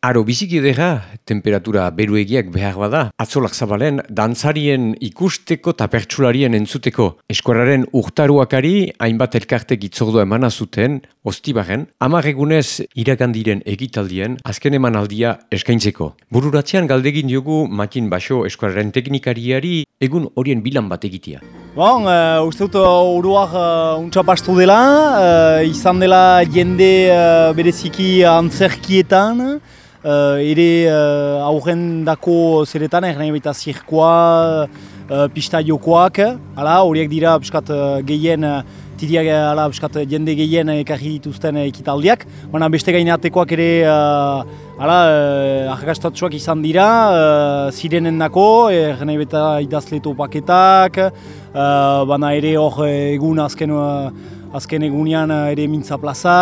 Aro biziki edera, temperatura beruegiak behar bada, atzolak zabalen, dantzarien ikusteko eta pertsularien entzuteko. Eskuararen urtaruakari, hainbat elkartek itzordo emana zuten, ostibaren, amaregunez iragandiren egitaldien, azken emanaldia eskaintzeko. Bururatzean galdegin diogu makin baso eskuararen teknikariari, egun horien bilan bat egitea. Bon, uh, uste dut uruak uh, untxapastu dela, uh, izan dela jende uh, bereziki antzerkietan, uh, ere uh, aurren dako zeretan, egin baita zirkoa, uh, pista jokoak, ala, horiek dira piskat, uh, gehien, uh, tidiak ala, piskat, jende gehien ekarri dituzten ekitaldiak, baina beste gaineatekoak ere ala, uh, izan dira, zirenen dako, egin baita idazleto paketak, uh, baina ere hor egun azken, azken egunean ere mintza plaza,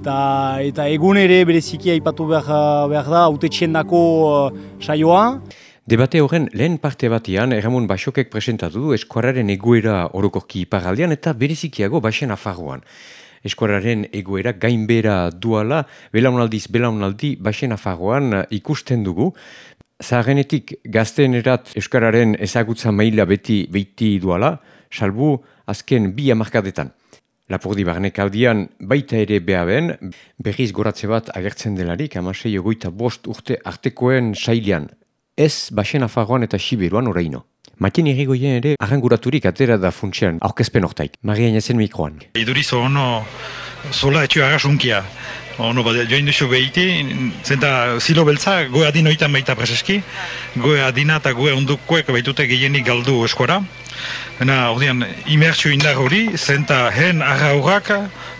eta, eta egun ere bereziki aipatu behar, behar da, haute dako saioa. Debate horren lehen parte batean, Ramon Basokek presentatu du eskuararen egoera orokorki iparaldean eta berezikiago basen afarroan. Eskuararen egoera gainbera duala, belaunaldiz belaunaldi basen afarroan ikusten dugu. Zaharenetik gazten erat eskararen ezagutza maila beti beiti duala, salbu azken bi amarkadetan. Lapurdi barnek aldian baita ere behaben, berriz goratze bat agertzen delarik, amasei ogoita bost urte artekoen sailean. Ez basen afagoan eta siberuan oraino. Matien irrigoien ere arranguraturik atera da funtsian aurkezpen ortaik. Maria Inazen mikroan. Iduriz ono sola etxu agasunkia. Ono bat join duzu behiti, zenta zilo beltza, goe adin oitan baita preseski, goe adina eta goe ondukoek baitute gehienik galdu eskora. Hena, ordean, imertxo indar hori, zenta hen arra horrak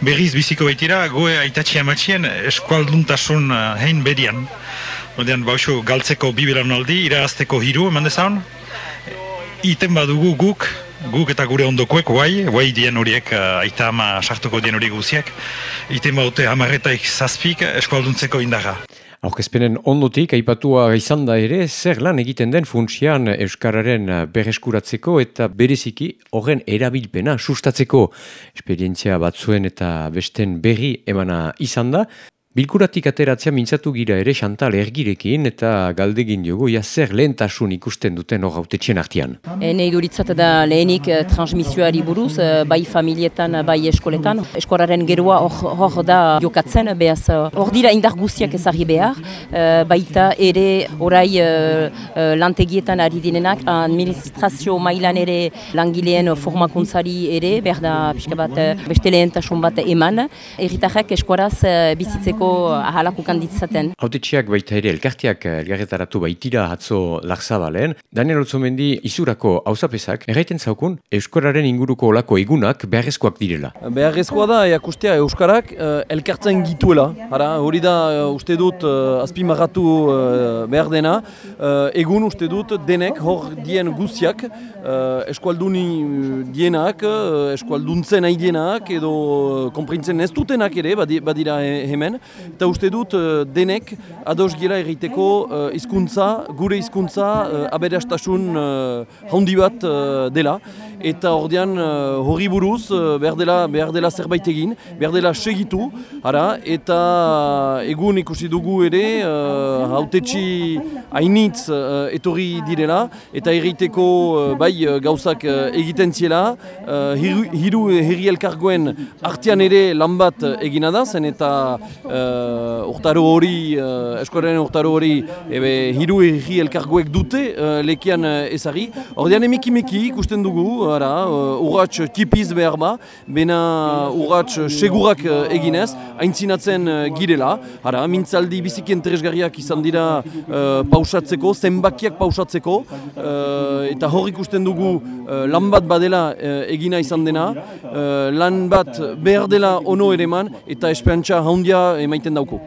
berriz biziko baitira, goe aitatxia matxien eskualduntasun uh, hein berian. Ordean, bauxo, galtzeko biberan aldi, irazteko hiru, eman dezan. Iten badugu guk, guk eta gure ondokoek, guai, guai dien horiek, uh, aita ama sartuko dien horiek guziak. Iten baute hamarretaik zazpik eskualduntzeko indarra. Aurkezpenen ondotik, aipatua izan da ere, zer lan egiten den funtsian Euskararen bereskuratzeko eta bereziki horren erabilpena sustatzeko esperientzia batzuen eta besten berri emana izan da. Bilkuratik ateratzea mintzatu gira ere Chantal ergirekin eta galdegin diogu ja zer lehentasun ikusten duten hor hautetxen artian. Ene iduritzat da lehenik eh, transmisioari buruz, eh, bai familietan, bai eskoletan. Eskoraren geroa hor da jokatzen, behaz hor dira indar guztiak ezari behar. Eh, baita ere orai lantegietan ari dinenak, administrazio mailan ere langileen formakuntzari ere, behar da pixka bat beste lehentasun bat eman. Erritarrak eskoraz bizitzeko ahalako kanditzaten. Hautetxiak baita ere elkartiak eh, elgarretaratu baitira hatzo larzabalen. Daniel Otzomendi izurako hausapezak, erraiten zaukun, Euskararen inguruko olako egunak beharrezkoak direla. Beharrezkoa da, eakustea Euskarak uh, elkartzen gituela. Hara, hori da, uh, uste dut, uh, azpimarratu uh, behar dena. egun uste dut, denek hor dien guziak, uh, eskualduni dienak, uh, eskualduntzen nahi dienak, edo uh, komprintzen ez dutenak ere, badira hemen. Eta uste dut uh, denek ados gira egiteko uh, hizkuntza gure hizkuntza uh, aberastasun handi bat dela. Eta ordean uh, hori buruz behar, dela, behar dela zerbait egin, behar dela segitu. Ara, eta egun ikusi dugu ere uh, hautetxi hainitz uh, etorri direla. Eta egiteko bai gauzak egiten ziela. Uh, hiru, hiru herri elkargoen artean ere lan bat egina da, zen eta uh, urtaro hori, uh, eskoraren urtaro hori, ebe hiru erri elkargoek dute uh, lekian uh, ezari. Ordean emeki meki ikusten dugu, ara, uh, urratx tipiz behar ba, bena urratx segurak uh, eginez, aintzinatzen uh, girela. Ara, mintzaldi biziki interesgarriak izan dira pausatzeko, zenbakiak pausatzeko, eta hor ikusten dugu lan bat badela egina izan dena, lan bat behar dela ono ere man, eta esperantza handia emaiten dauko.